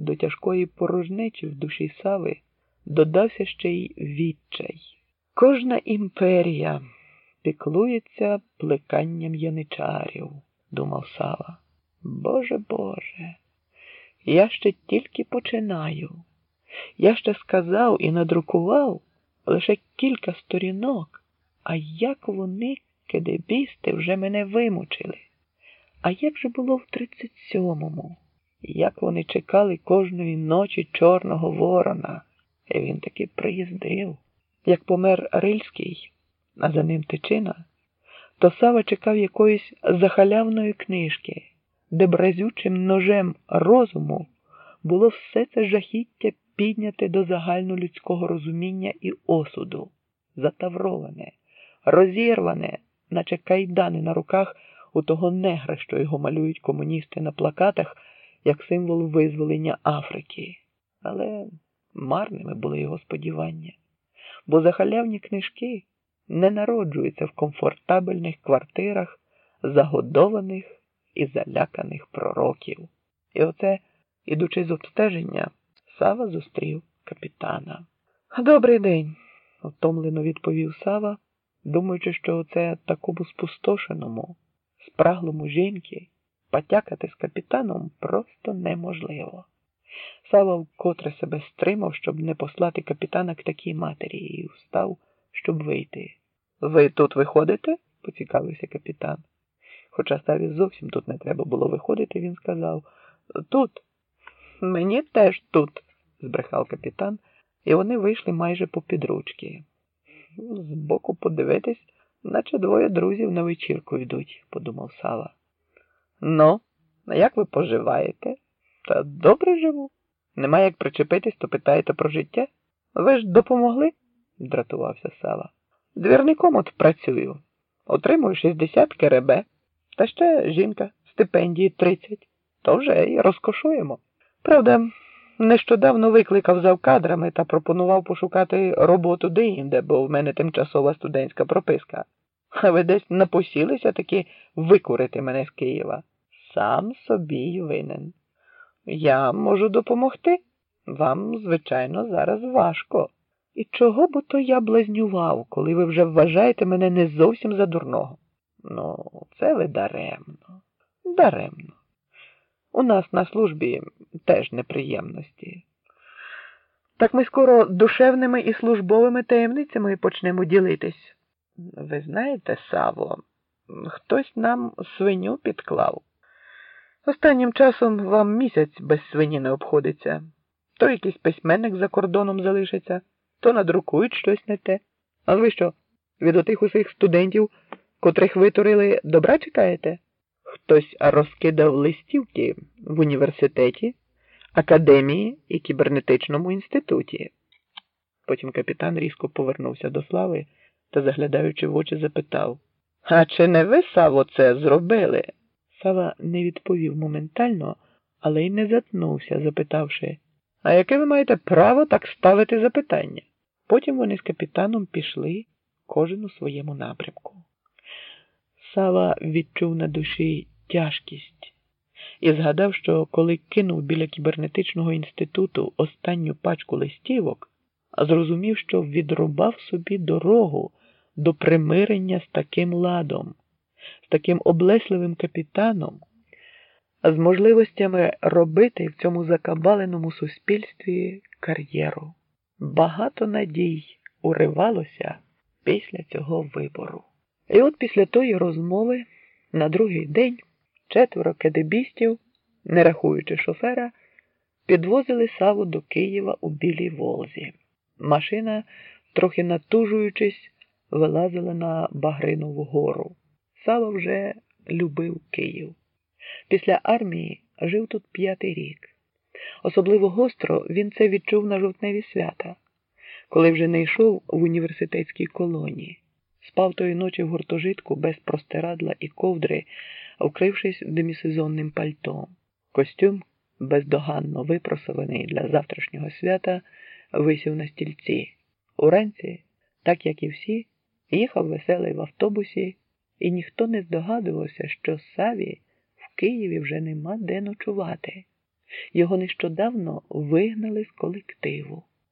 до тяжкої порожнечі в душі Сави додався ще й відчай. Кожна імперія піклується плеканням яничарів, думав Сава. Боже Боже, я ще тільки починаю. Я ще сказав і надрукував лише кілька сторінок, а як вони, кидебісти, вже мене вимучили. А як же було в 37-му? Як вони чекали кожної ночі Чорного Ворона, і він таки приїздив. Як помер Рильський, а за ним тичина, то Сава чекав якоїсь захалявної книжки, де бразючим ножем розуму було все це жахіття підняте до загальнолюдського розуміння і осуду, затавроване, розірване, наче кайдани на руках у того негра, що його малюють комуністи на плакатах як символ визволення Африки. Але марними були його сподівання, бо захалявні книжки не народжуються в комфортабельних квартирах загодованих і заляканих пророків. І оце, ідучи з обстеження, Сава зустрів капітана. Добрий день, втомлено відповів Сава, думаючи, що оце такому спустошеному, спраглому жінки потякати з капітаном просто неможливо. Сава вкотре себе стримав, щоб не послати капітана к такій матері, і встав, щоб вийти. Ви тут виходите? поцікавився капітан. Хоча Саві зовсім тут не треба було виходити, він сказав Тут, мені теж тут, збрехав капітан, і вони вийшли майже по підручки. Збоку подивитись, наче двоє друзів на вечірку йдуть, подумав Сава. Ну, як ви поживаєте? Та добре живу. Нема як причепитись, то питаєте про життя? Ви ж допомогли? дратувався Сава. Двірником от працюю. Отримую 60 керебе. Та ще жінка, стипендії 30. То вже й розкошуємо. Правда, нещодавно викликав завкадрами та пропонував пошукати роботу деінде, бо в мене тимчасова студентська прописка. А ви десь напосілися таки викурити мене з Києва. Сам собі й винен. Я можу допомогти. Вам, звичайно, зараз важко. І чого б то я блазнював, коли ви вже вважаєте мене не зовсім за дурного? Ну, це ви даремно, даремно. У нас на службі теж неприємності. Так ми скоро душевними і службовими таємницями почнемо ділитись. Ви знаєте, Саво, хтось нам свиню підклав. Останнім часом вам місяць без свині не обходиться. То якийсь письменник за кордоном залишиться, то надрукують щось не те. А ви що, від отих усіх студентів, котрих витурили, добра чекаєте? Хтось розкидав листівки в університеті, академії і кібернетичному інституті. Потім капітан різко повернувся до слави та, заглядаючи в очі, запитав А чи не ви, Саво, це зробили? Сава не відповів моментально, але й не затнувся, запитавши, а яке ви маєте право так ставити запитання? Потім вони з капітаном пішли, кожен у своєму напрямку. Сава відчув на душі тяжкість і згадав, що коли кинув біля кібернетичного інституту останню пачку листівок, зрозумів, що відрубав собі дорогу до примирення з таким ладом таким облесливим капітаном, з можливостями робити в цьому закабаленому суспільстві кар'єру. Багато надій уривалося після цього вибору. І от після тої розмови на другий день четверо кедебістів, не рахуючи шофера, підвозили саву до Києва у Білій Волзі. Машина, трохи натужуючись, вилазила на Багринову гору. Сава вже любив Київ. Після армії жив тут п'ятий рік. Особливо гостро він це відчув на жовтневі свята, коли вже не йшов в університетській колонії, спав тої ночі в гуртожитку без простирадла і ковдри, вкрившись демісезонним пальтом. Костюм, бездоганно випросований для завтрашнього свята, висів на стільці. Уранці, так як і всі, їхав веселий в автобусі і ніхто не здогадувався, що Саві в Києві вже нема де ночувати. Його нещодавно вигнали з колективу.